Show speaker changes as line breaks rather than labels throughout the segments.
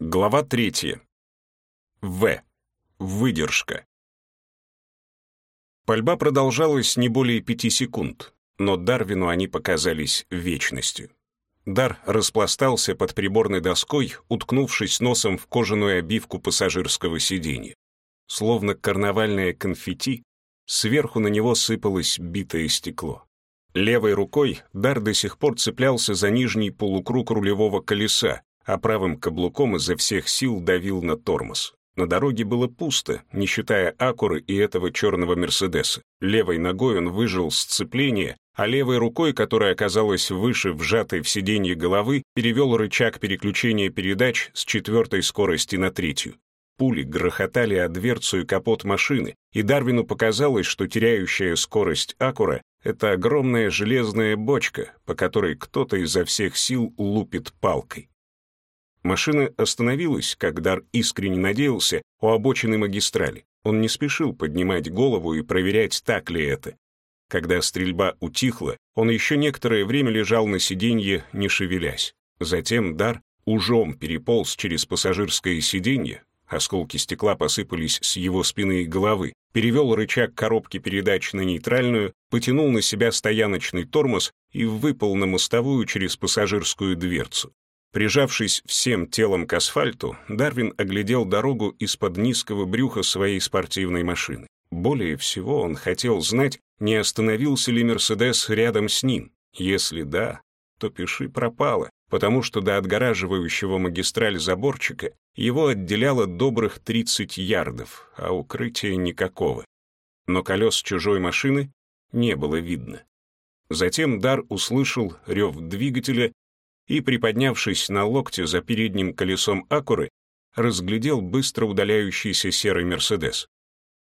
Глава третья. В. Выдержка. Пальба продолжалась не более пяти секунд, но Дарвину они показались вечностью. Дар распластался под приборной доской, уткнувшись носом в кожаную обивку пассажирского сиденья. Словно карнавальное конфетти, сверху на него сыпалось битое стекло. Левой рукой Дар до сих пор цеплялся за нижний полукруг рулевого колеса, а правым каблуком изо всех сил давил на тормоз. На дороге было пусто, не считая Акуры и этого черного Мерседеса. Левой ногой он выжил сцепление, а левой рукой, которая оказалась выше вжатой в сиденье головы, перевел рычаг переключения передач с четвертой скорости на третью. Пули грохотали о дверцу и капот машины, и Дарвину показалось, что теряющая скорость Акура — это огромная железная бочка, по которой кто-то изо всех сил лупит палкой. Машина остановилась, как Дар искренне надеялся, у обочины магистрали. Он не спешил поднимать голову и проверять, так ли это. Когда стрельба утихла, он еще некоторое время лежал на сиденье, не шевелясь. Затем Дар ужом переполз через пассажирское сиденье, осколки стекла посыпались с его спины и головы, перевел рычаг коробки передач на нейтральную, потянул на себя стояночный тормоз и выпал на мостовую через пассажирскую дверцу. Прижавшись всем телом к асфальту, Дарвин оглядел дорогу из-под низкого брюха своей спортивной машины. Более всего он хотел знать, не остановился ли Мерседес рядом с ним. Если да, то пиши пропало, потому что до отгораживающего магистраль заборчика его отделяло добрых 30 ярдов, а укрытия никакого. Но колес чужой машины не было видно. Затем Дар услышал рев двигателя и, приподнявшись на локте за передним колесом Акуры, разглядел быстро удаляющийся серый Мерседес.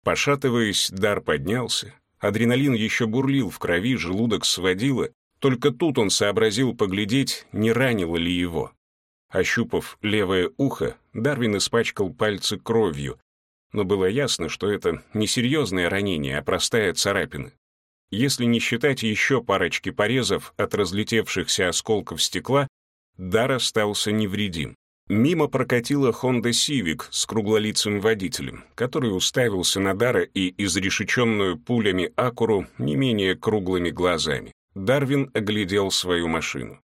Пошатываясь, Дар поднялся. Адреналин еще бурлил в крови, желудок сводило. Только тут он сообразил поглядеть, не ранило ли его. Ощупав левое ухо, Дарвин испачкал пальцы кровью, но было ясно, что это не серьезное ранение, а простая царапина. Если не считать еще парочки порезов от разлетевшихся осколков стекла, Дар остался невредим. Мимо прокатила Honda Civic с круглолицым водителем, который уставился на Дара и изрешеченную пулями Акуру не менее круглыми глазами. Дарвин оглядел свою машину.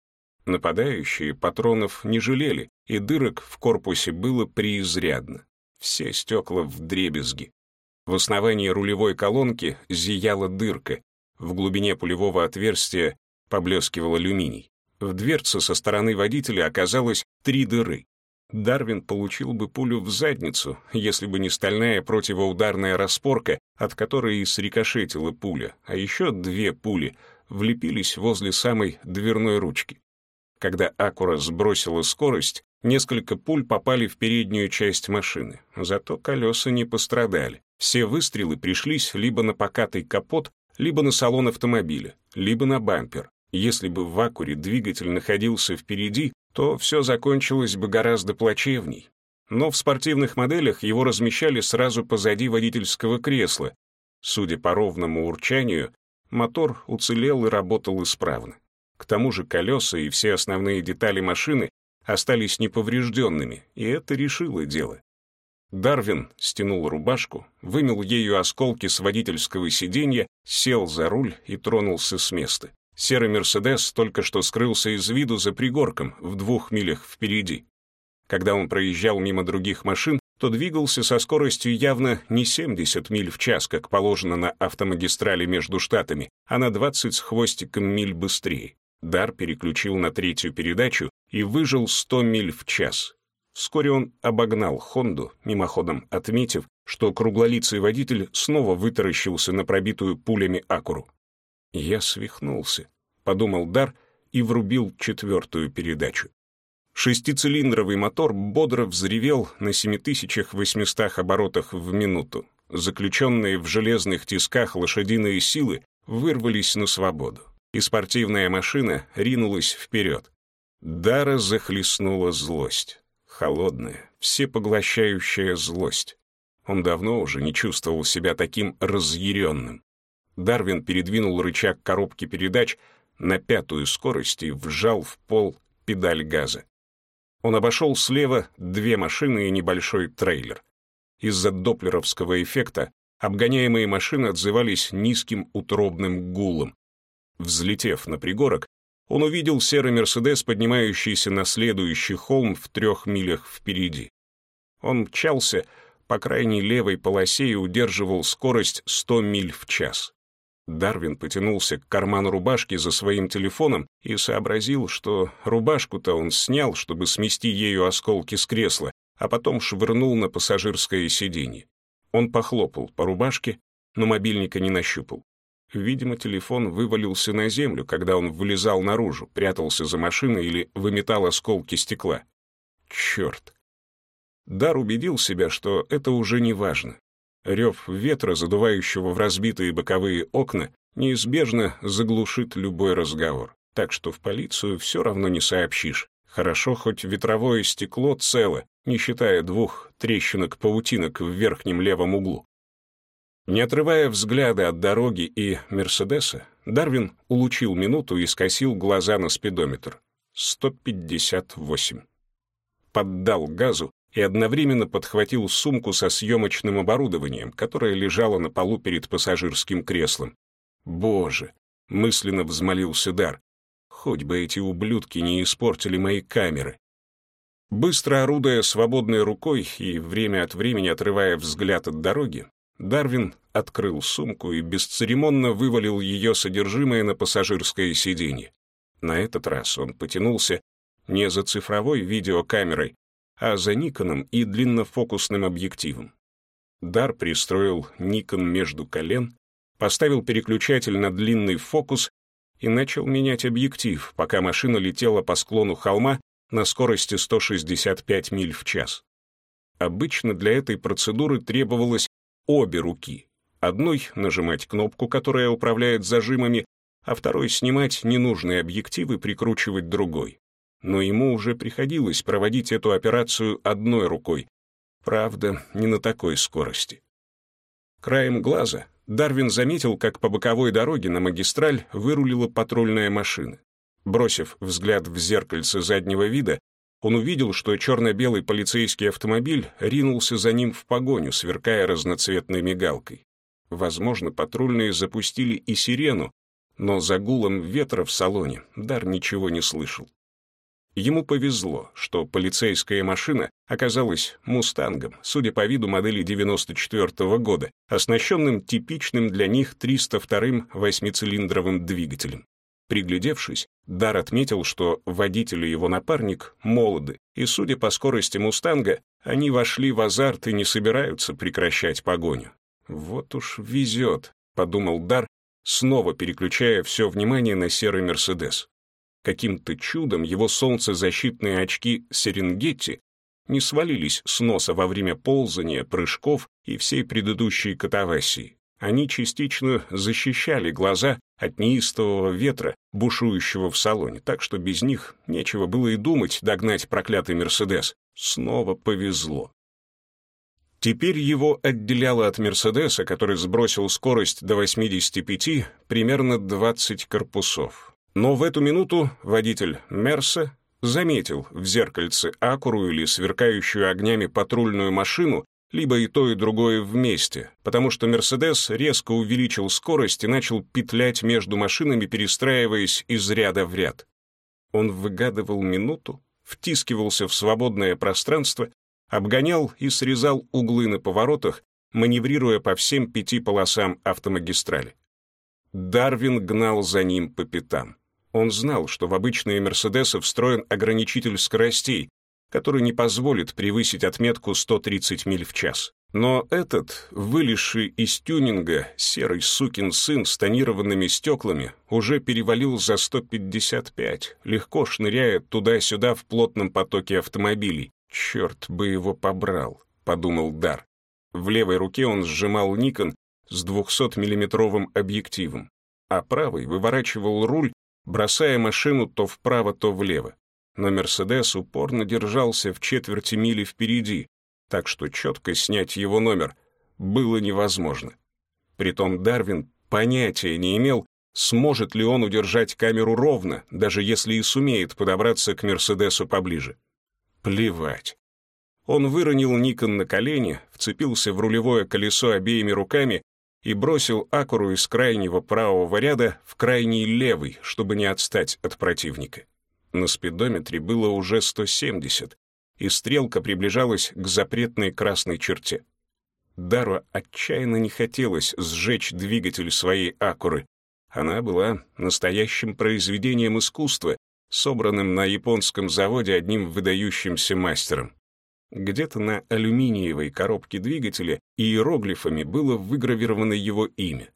Нападающие патронов не жалели, и дырок в корпусе было преизрядно. Все стекла в дребезги. В основании рулевой колонки зияла дырка, в глубине пулевого отверстия поблескивал алюминий. В дверце со стороны водителя оказалось три дыры. Дарвин получил бы пулю в задницу, если бы не стальная противоударная распорка, от которой и срикошетила пуля, а еще две пули влепились возле самой дверной ручки. Когда Акура сбросила скорость, несколько пуль попали в переднюю часть машины, зато колеса не пострадали. Все выстрелы пришлись либо на покатый капот, либо на салон автомобиля, либо на бампер. Если бы в Акуре двигатель находился впереди, то все закончилось бы гораздо плачевней. Но в спортивных моделях его размещали сразу позади водительского кресла. Судя по ровному урчанию, мотор уцелел и работал исправно. К тому же колеса и все основные детали машины остались неповрежденными, и это решило дело. Дарвин стянул рубашку, вымел ею осколки с водительского сиденья, сел за руль и тронулся с места. Серый «Мерседес» только что скрылся из виду за пригорком в двух милях впереди. Когда он проезжал мимо других машин, то двигался со скоростью явно не 70 миль в час, как положено на автомагистрали между штатами, а на 20 с хвостиком миль быстрее. Дар переключил на третью передачу и выжил 100 миль в час. Вскоре он обогнал «Хонду», мимоходом отметив, что круглолицый водитель снова вытаращился на пробитую пулями Акуру. «Я свихнулся», — подумал Дар и врубил четвертую передачу. Шестицилиндровый мотор бодро взревел на 7800 оборотах в минуту. Заключенные в железных тисках лошадиные силы вырвались на свободу, и спортивная машина ринулась вперед. Дара захлестнула злость. Холодная, всепоглощающая злость. Он давно уже не чувствовал себя таким разъяренным. Дарвин передвинул рычаг коробки передач на пятую скорость и вжал в пол педаль газа. Он обошел слева две машины и небольшой трейлер. Из-за доплеровского эффекта обгоняемые машины отзывались низким утробным гулом. Взлетев на пригорок, он увидел серый «Мерседес», поднимающийся на следующий холм в трех милях впереди. Он мчался по крайней левой полосе и удерживал скорость 100 миль в час. Дарвин потянулся к карману рубашки за своим телефоном и сообразил, что рубашку-то он снял, чтобы смести ею осколки с кресла, а потом швырнул на пассажирское сиденье. Он похлопал по рубашке, но мобильника не нащупал. Видимо, телефон вывалился на землю, когда он вылезал наружу, прятался за машиной или выметал осколки стекла. Черт! Дар убедил себя, что это уже не важно. Рев ветра, задувающего в разбитые боковые окна, неизбежно заглушит любой разговор. Так что в полицию все равно не сообщишь. Хорошо, хоть ветровое стекло цело, не считая двух трещинок-паутинок в верхнем левом углу. Не отрывая взгляда от дороги и Мерседеса, Дарвин улучил минуту и скосил глаза на спидометр. 158. Поддал газу и одновременно подхватил сумку со съемочным оборудованием, которая лежала на полу перед пассажирским креслом. «Боже!» — мысленно взмолился Дар. «Хоть бы эти ублюдки не испортили мои камеры!» Быстро орудуя свободной рукой и время от времени отрывая взгляд от дороги, Дарвин открыл сумку и бесцеремонно вывалил ее содержимое на пассажирское сиденье. На этот раз он потянулся не за цифровой видеокамерой, а за Никоном и длиннофокусным объективом. Дар пристроил Никон между колен, поставил переключатель на длинный фокус и начал менять объектив, пока машина летела по склону холма на скорости 165 миль в час. Обычно для этой процедуры требовалось обе руки. Одной нажимать кнопку, которая управляет зажимами, а второй снимать ненужные объективы прикручивать другой но ему уже приходилось проводить эту операцию одной рукой. Правда, не на такой скорости. Краем глаза Дарвин заметил, как по боковой дороге на магистраль вырулила патрульная машина. Бросив взгляд в зеркальце заднего вида, он увидел, что черно-белый полицейский автомобиль ринулся за ним в погоню, сверкая разноцветной мигалкой. Возможно, патрульные запустили и сирену, но за гулом ветра в салоне Дар ничего не слышал. Ему повезло, что полицейская машина оказалась «Мустангом», судя по виду модели 94 -го года, оснащенным типичным для них 302-м восьмицилиндровым двигателем. Приглядевшись, Дар отметил, что водитель и его напарник молоды, и, судя по скорости «Мустанга», они вошли в азарт и не собираются прекращать погоню. «Вот уж везет», — подумал Дар, снова переключая все внимание на серый «Мерседес». Каким-то чудом его солнцезащитные очки Серенгетти не свалились с носа во время ползания, прыжков и всей предыдущей катавасии. Они частично защищали глаза от неистового ветра, бушующего в салоне, так что без них нечего было и думать догнать проклятый «Мерседес». Снова повезло. Теперь его отделяло от «Мерседеса», который сбросил скорость до 85, примерно 20 корпусов. Но в эту минуту водитель Мерса заметил в зеркальце акуру или сверкающую огнями патрульную машину, либо и то, и другое вместе, потому что «Мерседес» резко увеличил скорость и начал петлять между машинами, перестраиваясь из ряда в ряд. Он выгадывал минуту, втискивался в свободное пространство, обгонял и срезал углы на поворотах, маневрируя по всем пяти полосам автомагистрали. Дарвин гнал за ним по пятам. Он знал, что в обычные «Мерседесы» встроен ограничитель скоростей, который не позволит превысить отметку 130 миль в час. Но этот, вылезший из тюнинга, серый сукин сын с тонированными стеклами, уже перевалил за 155, легко шныряя туда-сюда в плотном потоке автомобилей. «Черт бы его побрал», — подумал Дар. В левой руке он сжимал Никон с 200-миллиметровым объективом, а правой выворачивал руль бросая машину то вправо, то влево. Но «Мерседес» упорно держался в четверти мили впереди, так что четко снять его номер было невозможно. Притом Дарвин понятия не имел, сможет ли он удержать камеру ровно, даже если и сумеет подобраться к «Мерседесу» поближе. Плевать. Он выронил Никон на колени, вцепился в рулевое колесо обеими руками и бросил Акуру из крайнего правого ряда в крайний левый, чтобы не отстать от противника. На спидометре было уже 170, и стрелка приближалась к запретной красной черте. Дару отчаянно не хотелось сжечь двигатель своей Акуры. Она была настоящим произведением искусства, собранным на японском заводе одним выдающимся мастером. Где-то на алюминиевой коробке двигателя иероглифами было выгравировано его имя.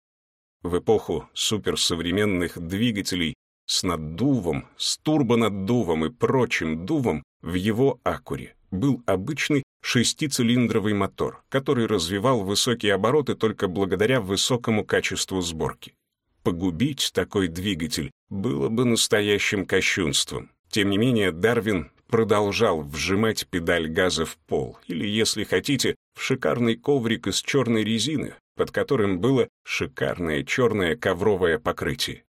В эпоху суперсовременных двигателей с наддувом, с турбонаддувом и прочим дувом в его акуре был обычный шестицилиндровый мотор, который развивал высокие обороты только благодаря высокому качеству сборки. Погубить такой двигатель было бы настоящим кощунством. Тем не менее, Дарвин продолжал вжимать педаль газа в пол, или, если хотите, в шикарный коврик из черной резины, под которым было шикарное черное ковровое покрытие.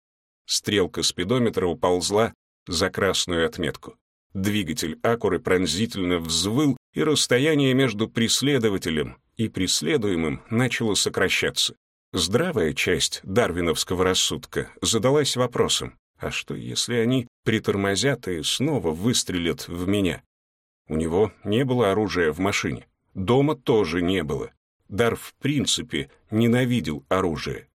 Стрелка спидометра уползла за красную отметку. Двигатель Акуры пронзительно взвыл, и расстояние между преследователем и преследуемым начало сокращаться. Здравая часть дарвиновского рассудка задалась вопросом, а что, если они притормозят и снова выстрелят в меня? У него не было оружия в машине. Дома тоже не было. Дар в принципе ненавидел оружие.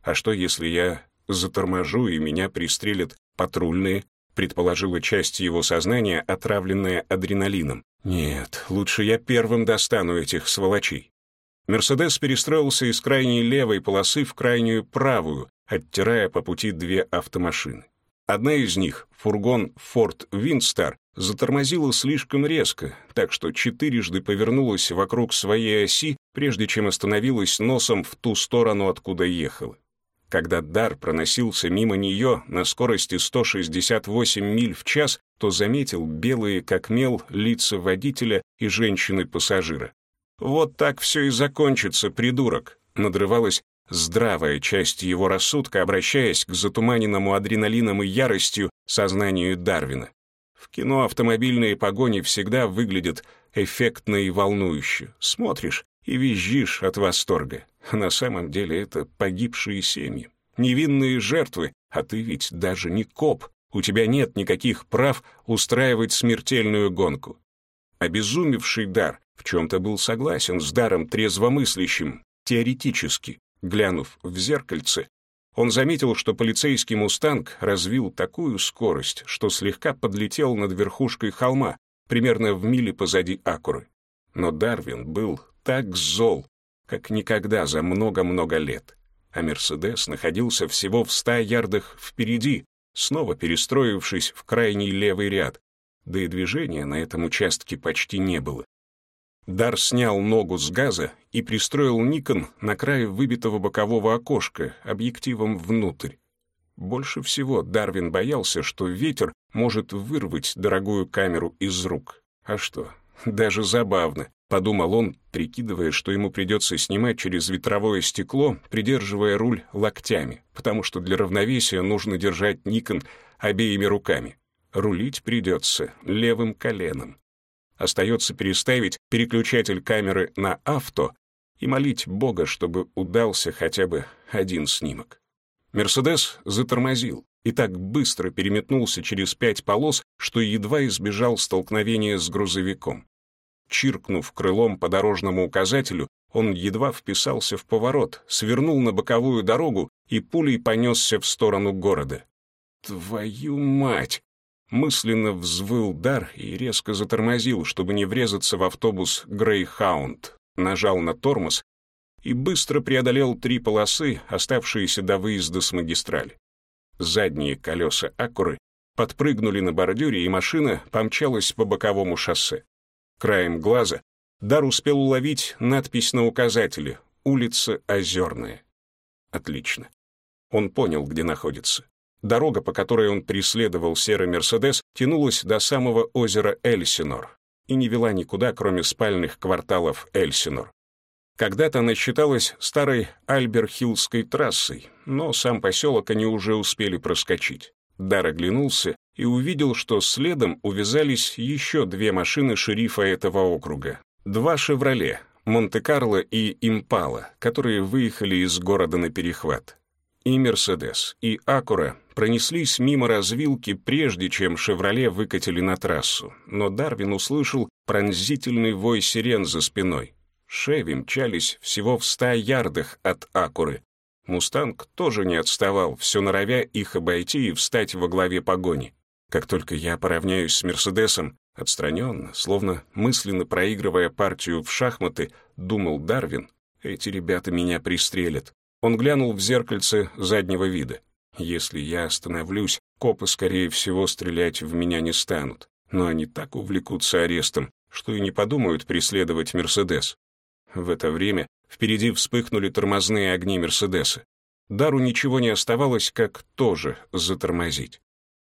А что, если я заторможу и меня пристрелят патрульные, предположила часть его сознания, отравленная адреналином. Нет, лучше я первым достану этих сволочей. Мерседес перестроился из крайней левой полосы в крайнюю правую, оттирая по пути две автомашины. Одна из них, фургон Ford Windstar, затормозила слишком резко, так что четырежды повернулась вокруг своей оси, прежде чем остановилась носом в ту сторону, откуда ехала. Когда Дар проносился мимо нее на скорости 168 миль в час, то заметил белые, как мел, лица водителя и женщины-пассажира. «Вот так все и закончится, придурок», — надрывалась здравая часть его рассудка, обращаясь к затуманенному адреналином и яростью сознанию Дарвина. В кино автомобильные погони всегда выглядят эффектно и волнующе. Смотришь и визжишь от восторга. На самом деле это погибшие семьи, невинные жертвы, а ты ведь даже не коп. У тебя нет никаких прав устраивать смертельную гонку. Обезумевший дар в чем-то был согласен с даром трезвомыслящим, теоретически. Глянув в зеркальце, он заметил, что полицейский «Мустанг» развил такую скорость, что слегка подлетел над верхушкой холма, примерно в миле позади Акуры. Но Дарвин был так зол, как никогда за много-много лет. А «Мерседес» находился всего в ста ярдах впереди, снова перестроившись в крайний левый ряд, да и движения на этом участке почти не было. Дар снял ногу с газа и пристроил Никон на край выбитого бокового окошка объективом внутрь. Больше всего Дарвин боялся, что ветер может вырвать дорогую камеру из рук. А что, даже забавно, подумал он, прикидывая, что ему придется снимать через ветровое стекло, придерживая руль локтями, потому что для равновесия нужно держать Никон обеими руками. Рулить придется левым коленом. Остается переставить переключатель камеры на авто и молить Бога, чтобы удался хотя бы один снимок. Мерседес затормозил и так быстро переметнулся через пять полос, что едва избежал столкновения с грузовиком. Чиркнув крылом по дорожному указателю, он едва вписался в поворот, свернул на боковую дорогу и пулей понесся в сторону города. «Твою мать!» Мысленно взвыл дар и резко затормозил, чтобы не врезаться в автобус «Грейхаунд». Нажал на тормоз и быстро преодолел три полосы, оставшиеся до выезда с магистрали. Задние колеса Акуры подпрыгнули на бордюре, и машина помчалась по боковому шоссе. Краем глаза Дар успел уловить надпись на указателе «Улица Озерная». Отлично. Он понял, где находится. Дорога, по которой он преследовал серый «Мерседес», тянулась до самого озера Эльсинор и не вела никуда, кроме спальных кварталов Эльсинор. Когда-то она считалась старой Альберхиллской трассой, но сам поселок они уже успели проскочить. Дар оглянулся и увидел, что следом увязались еще две машины шерифа этого округа. Два «Шевроле», Монте-Карло и Импала, которые выехали из города на перехват. И Мерседес, и Акура пронеслись мимо развилки, прежде чем «Шевроле» выкатили на трассу, но Дарвин услышал пронзительный вой сирен за спиной. «Шеви» мчались всего в ста ярдах от Акуры. «Мустанг» тоже не отставал, все норовя их обойти и встать во главе погони. Как только я поравняюсь с «Мерседесом», отстраненно, словно мысленно проигрывая партию в шахматы, думал Дарвин, эти ребята меня пристрелят. Он глянул в зеркальце заднего вида. Если я остановлюсь, копы, скорее всего, стрелять в меня не станут. Но они так увлекутся арестом, что и не подумают преследовать «Мерседес». В это время впереди вспыхнули тормозные огни «Мерседеса». Дару ничего не оставалось, как тоже затормозить.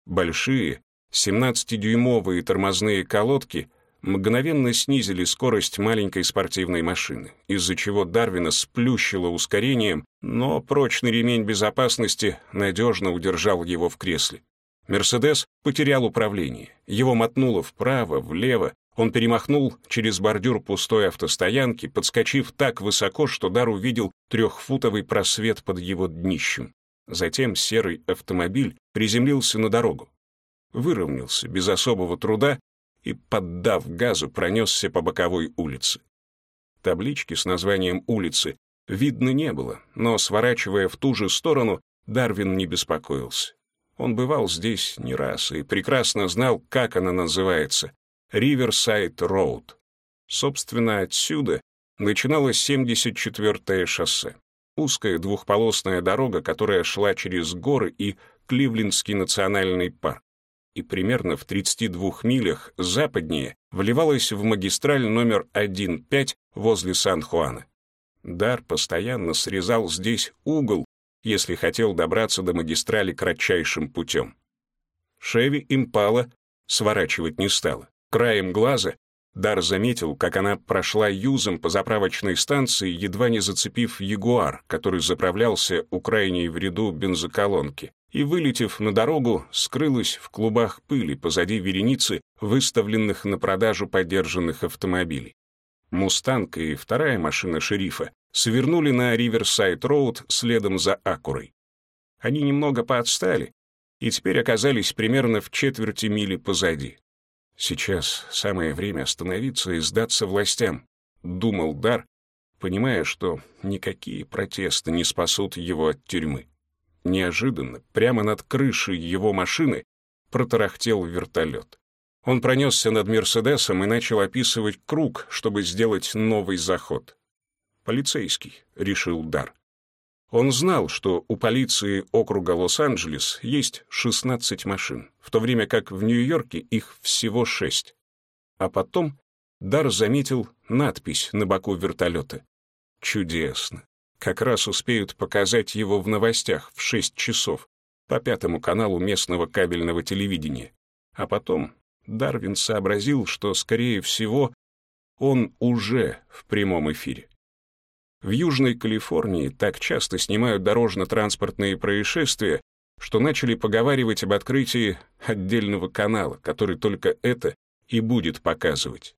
Большие, 17-дюймовые тормозные колодки — мгновенно снизили скорость маленькой спортивной машины, из-за чего Дарвина сплющило ускорением, но прочный ремень безопасности надежно удержал его в кресле. «Мерседес» потерял управление. Его мотнуло вправо, влево. Он перемахнул через бордюр пустой автостоянки, подскочив так высоко, что Дар увидел трехфутовый просвет под его днищем. Затем серый автомобиль приземлился на дорогу. Выровнялся без особого труда и, поддав газу, пронесся по боковой улице. Таблички с названием улицы видно не было, но, сворачивая в ту же сторону, Дарвин не беспокоился. Он бывал здесь не раз и прекрасно знал, как она называется — Риверсайд Роуд. Собственно, отсюда начиналось 74-е шоссе. Узкая двухполосная дорога, которая шла через горы и Кливлендский национальный парк и примерно в 32 милях западнее вливалась в магистраль номер 1.5 возле Сан-Хуана. Дар постоянно срезал здесь угол, если хотел добраться до магистрали кратчайшим путем. Шеви Импала сворачивать не стала. Краем глаза Дар заметил, как она прошла юзом по заправочной станции, едва не зацепив Ягуар, который заправлялся у крайней в ряду бензоколонки, и, вылетев на дорогу, скрылась в клубах пыли позади вереницы выставленных на продажу подержанных автомобилей. «Мустанг» и вторая машина шерифа свернули на Риверсайд-Роуд следом за Акурой. Они немного поотстали и теперь оказались примерно в четверти мили позади. Сейчас самое время остановиться и сдаться властям, думал Дар, понимая, что никакие протесты не спасут его от тюрьмы. Неожиданно, прямо над крышей его машины, протарахтел вертолет. Он пронесся над «Мерседесом» и начал описывать круг, чтобы сделать новый заход. «Полицейский», — решил Дар. Он знал, что у полиции округа Лос-Анджелес есть 16 машин, в то время как в Нью-Йорке их всего 6. А потом Дар заметил надпись на боку вертолета. Чудесно как раз успеют показать его в новостях в 6 часов по пятому каналу местного кабельного телевидения. А потом Дарвин сообразил, что, скорее всего, он уже в прямом эфире. В Южной Калифорнии так часто снимают дорожно-транспортные происшествия, что начали поговаривать об открытии отдельного канала, который только это и будет показывать.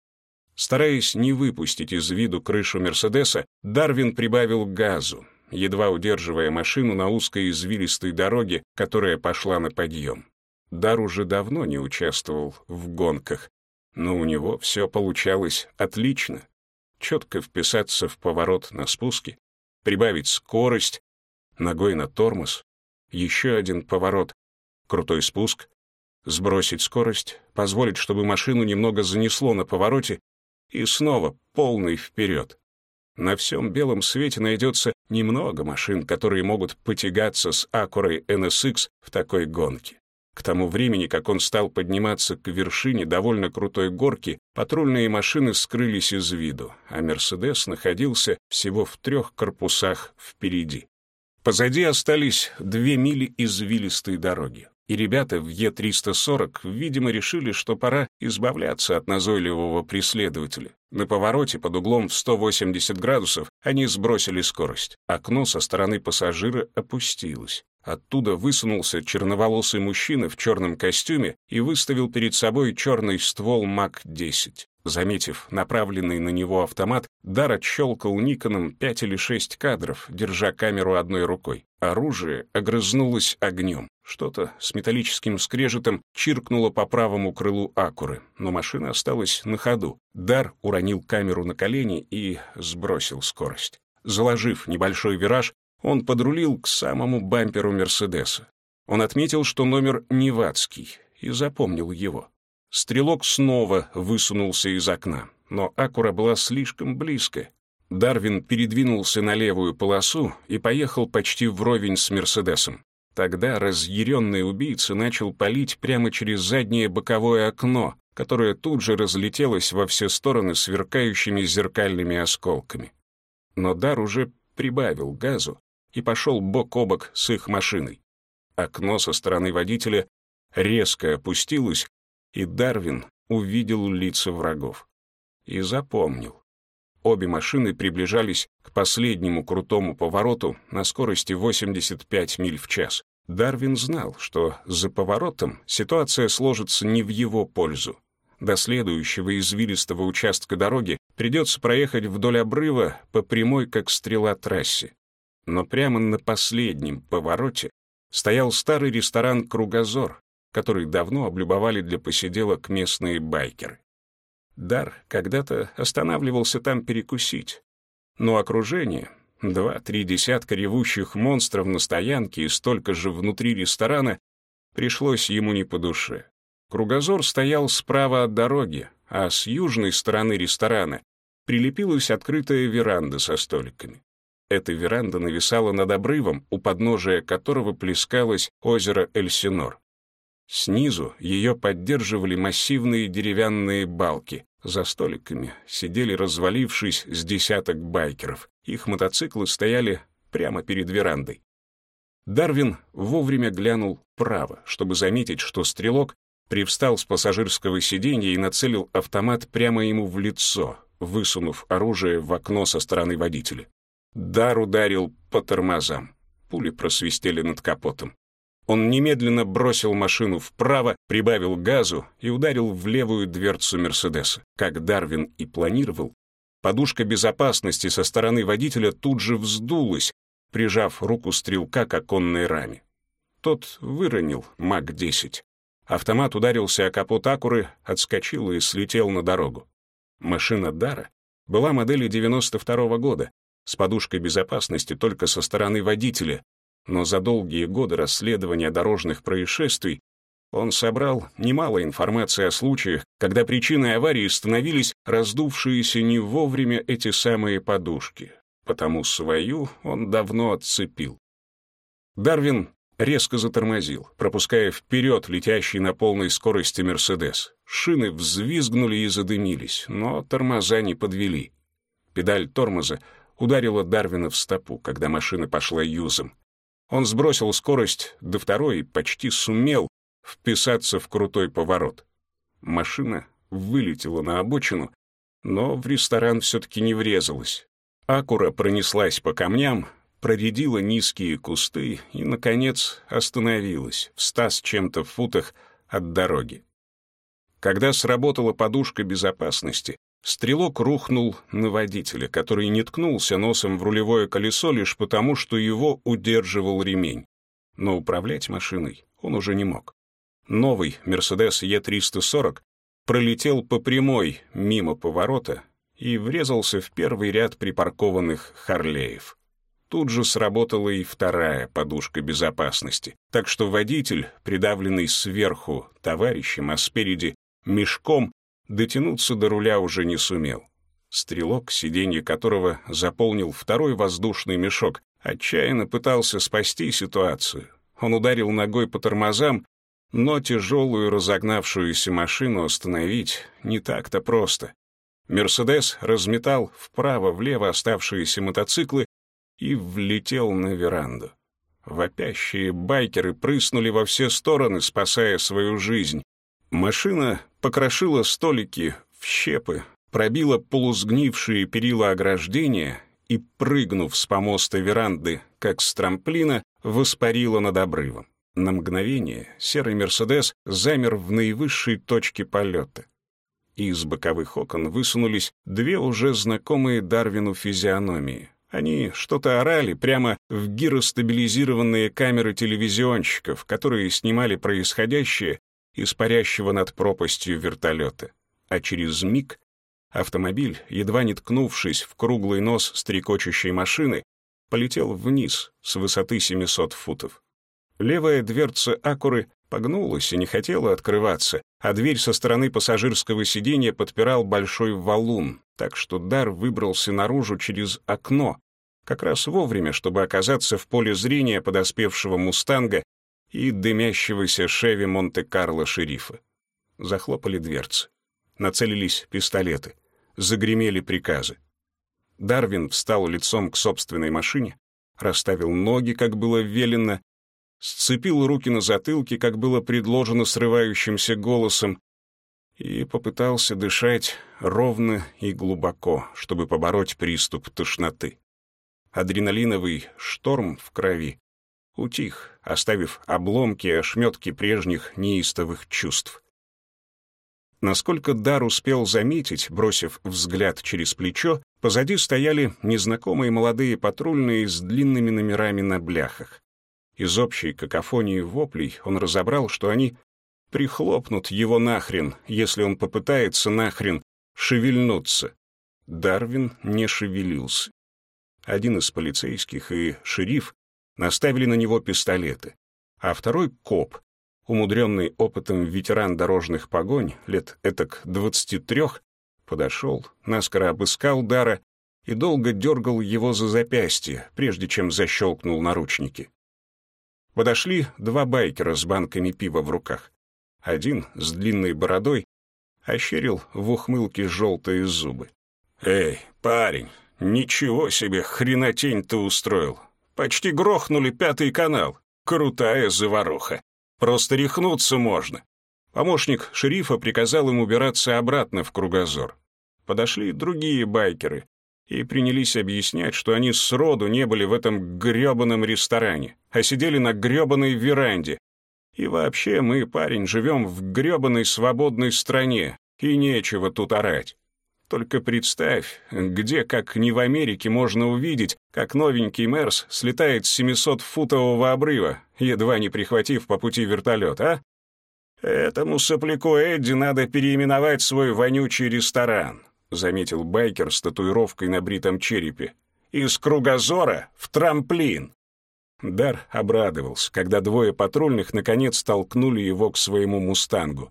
Стараясь не выпустить из виду крышу Мерседеса, Дарвин прибавил газу, едва удерживая машину на узкой извилистой дороге, которая пошла на подъем. Дар уже давно не участвовал в гонках, но у него все получалось отлично. Четко вписаться в поворот на спуске, прибавить скорость, ногой на тормоз, еще один поворот, крутой спуск, сбросить скорость, позволить, чтобы машину немного занесло на повороте и снова полный вперед. На всем белом свете найдется немного машин, которые могут потягаться с Акурой NSX в такой гонке. К тому времени, как он стал подниматься к вершине довольно крутой горки, патрульные машины скрылись из виду, а «Мерседес» находился всего в трех корпусах впереди. Позади остались две мили извилистой дороги. И ребята в Е-340, видимо, решили, что пора избавляться от назойливого преследователя. На повороте под углом в 180 градусов они сбросили скорость. Окно со стороны пассажира опустилось. Оттуда высунулся черноволосый мужчина в черном костюме и выставил перед собой черный ствол МАК-10. Заметив направленный на него автомат, Дар отщелкал Никоном пять или шесть кадров, держа камеру одной рукой. Оружие огрызнулось огнем. Что-то с металлическим скрежетом чиркнуло по правому крылу Акуры, но машина осталась на ходу. Дар уронил камеру на колени и сбросил скорость. Заложив небольшой вираж, он подрулил к самому бамперу Мерседеса. Он отметил, что номер невадский, и запомнил его. Стрелок снова высунулся из окна, но Акура была слишком близко. Дарвин передвинулся на левую полосу и поехал почти вровень с Мерседесом. Тогда разъяренный убийца начал палить прямо через заднее боковое окно, которое тут же разлетелось во все стороны сверкающими зеркальными осколками. Но Дар уже прибавил газу и пошел бок о бок с их машиной. Окно со стороны водителя резко опустилось, и Дарвин увидел лица врагов. И запомнил. Обе машины приближались к последнему крутому повороту на скорости 85 миль в час. Дарвин знал, что за поворотом ситуация сложится не в его пользу. До следующего извилистого участка дороги придется проехать вдоль обрыва по прямой, как стрела трассе. Но прямо на последнем повороте стоял старый ресторан «Кругозор», который давно облюбовали для посиделок местные байкеры. Дар когда-то останавливался там перекусить. Но окружение, два-три десятка ревущих монстров на стоянке и столько же внутри ресторана, пришлось ему не по душе. Кругозор стоял справа от дороги, а с южной стороны ресторана прилепилась открытая веранда со столиками. Эта веранда нависала над обрывом, у подножия которого плескалось озеро Эльсинор. Снизу ее поддерживали массивные деревянные балки. За столиками сидели, развалившись, с десяток байкеров. Их мотоциклы стояли прямо перед верандой. Дарвин вовремя глянул право, чтобы заметить, что стрелок привстал с пассажирского сиденья и нацелил автомат прямо ему в лицо, высунув оружие в окно со стороны водителя. Дар ударил по тормозам. Пули просвистели над капотом. Он немедленно бросил машину вправо, прибавил газу и ударил в левую дверцу Мерседеса. Как Дарвин и планировал, подушка безопасности со стороны водителя тут же вздулась, прижав руку стрелка к оконной раме. Тот выронил МАК-10. Автомат ударился о капот Акуры, отскочил и слетел на дорогу. Машина Дара была модели 92 -го года, с подушкой безопасности только со стороны водителя, но за долгие годы расследования дорожных происшествий он собрал немало информации о случаях, когда причиной аварии становились раздувшиеся не вовремя эти самые подушки, потому свою он давно отцепил. Дарвин резко затормозил, пропуская вперед летящий на полной скорости «Мерседес». Шины взвизгнули и задымились, но тормоза не подвели. Педаль тормоза ударила Дарвина в стопу, когда машина пошла юзом. Он сбросил скорость до второй и почти сумел вписаться в крутой поворот. Машина вылетела на обочину, но в ресторан все-таки не врезалась. Акура пронеслась по камням, проредила низкие кусты и, наконец, остановилась в ста с чем-то футах от дороги. Когда сработала подушка безопасности, Стрелок рухнул на водителя, который не ткнулся носом в рулевое колесо лишь потому, что его удерживал ремень. Но управлять машиной он уже не мог. Новый «Мерседес Е340» пролетел по прямой мимо поворота и врезался в первый ряд припаркованных «Харлеев». Тут же сработала и вторая подушка безопасности, так что водитель, придавленный сверху товарищем, а спереди мешком, дотянуться до руля уже не сумел. Стрелок, сиденье которого заполнил второй воздушный мешок, отчаянно пытался спасти ситуацию. Он ударил ногой по тормозам, но тяжелую разогнавшуюся машину остановить не так-то просто. «Мерседес» разметал вправо-влево оставшиеся мотоциклы и влетел на веранду. Вопящие байкеры прыснули во все стороны, спасая свою жизнь. Машина покрошила столики в щепы, пробила полусгнившие перила ограждения и, прыгнув с помоста веранды, как с трамплина, воспарила над обрывом. На мгновение серый «Мерседес» замер в наивысшей точке полета. Из боковых окон высунулись две уже знакомые Дарвину физиономии. Они что-то орали прямо в гиростабилизированные камеры телевизионщиков, которые снимали происходящее из парящего над пропастью вертолета. А через миг автомобиль, едва не ткнувшись в круглый нос стрекочущей машины, полетел вниз с высоты 700 футов. Левая дверца Акуры погнулась и не хотела открываться, а дверь со стороны пассажирского сиденья подпирал большой валун, так что Дар выбрался наружу через окно, как раз вовремя, чтобы оказаться в поле зрения подоспевшего «Мустанга» и дымящегося «Шеви Монте-Карло» шерифа. Захлопали дверцы. Нацелились пистолеты. Загремели приказы. Дарвин встал лицом к собственной машине, расставил ноги, как было велено, сцепил руки на затылке, как было предложено срывающимся голосом, и попытался дышать ровно и глубоко, чтобы побороть приступ тошноты. Адреналиновый шторм в крови утих, оставив обломки и ошметки прежних неистовых чувств. Насколько Дар успел заметить, бросив взгляд через плечо, позади стояли незнакомые молодые патрульные с длинными номерами на бляхах. Из общей какофонии воплей он разобрал, что они прихлопнут его нахрен, если он попытается нахрен шевельнуться. Дарвин не шевелился. Один из полицейских и шериф наставили на него пистолеты, а второй — коп, умудренный опытом ветеран дорожных погонь, лет этак двадцати трех, подошел, наскоро обыскал Дара и долго дергал его за запястье, прежде чем защелкнул наручники. Подошли два байкера с банками пива в руках. Один с длинной бородой ощерил в ухмылке желтые зубы. «Эй, парень, ничего себе хренотень ты устроил. Почти грохнули пятый канал. Крутая заваруха. Просто рехнуться можно». Помощник шерифа приказал им убираться обратно в кругозор. Подошли другие байкеры, и принялись объяснять, что они сроду не были в этом грёбаном ресторане, а сидели на грёбаной веранде. И вообще мы, парень, живем в грёбаной свободной стране, и нечего тут орать. Только представь, где, как не в Америке, можно увидеть, как новенький Мерс слетает с 700-футового обрыва, едва не прихватив по пути вертолет, а? Этому сопляку Эдди надо переименовать свой вонючий ресторан. — заметил байкер с татуировкой на бритом черепе. «Из кругозора в трамплин!» Дар обрадовался, когда двое патрульных наконец толкнули его к своему «Мустангу».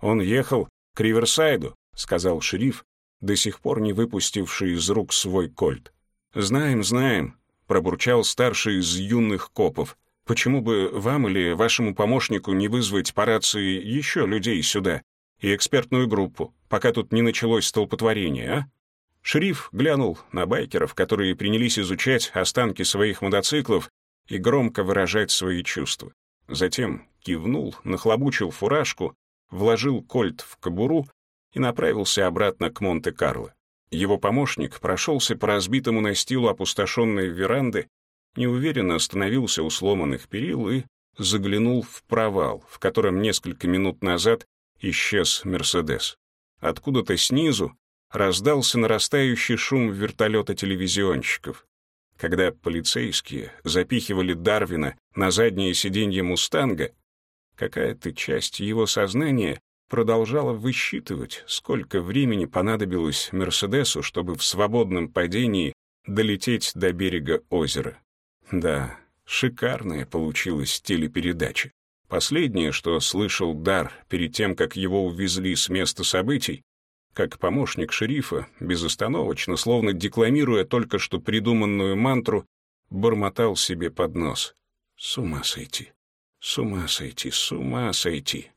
«Он ехал к Риверсайду», — сказал шериф, до сих пор не выпустивший из рук свой кольт. «Знаем, знаем», — пробурчал старший из юных копов. «Почему бы вам или вашему помощнику не вызвать по рации еще людей сюда? и экспертную группу, пока тут не началось столпотворение, а? Шериф глянул на байкеров, которые принялись изучать останки своих мотоциклов и громко выражать свои чувства. Затем кивнул, нахлобучил фуражку, вложил кольт в кобуру и направился обратно к Монте-Карло. Его помощник прошелся по разбитому настилу опустошенной веранды, неуверенно остановился у сломанных перил и заглянул в провал, в котором несколько минут назад исчез «Мерседес». Откуда-то снизу раздался нарастающий шум вертолета телевизионщиков. Когда полицейские запихивали Дарвина на заднее сиденье «Мустанга», какая-то часть его сознания продолжала высчитывать, сколько времени понадобилось «Мерседесу», чтобы в свободном падении долететь до берега озера. Да, шикарная получилась телепередача. Последнее, что слышал Дар перед тем, как его увезли с места событий, как помощник шерифа, безостановочно, словно декламируя только что придуманную мантру, бормотал себе под нос. «С ума сойти! С ума сойти! С ума сойти!»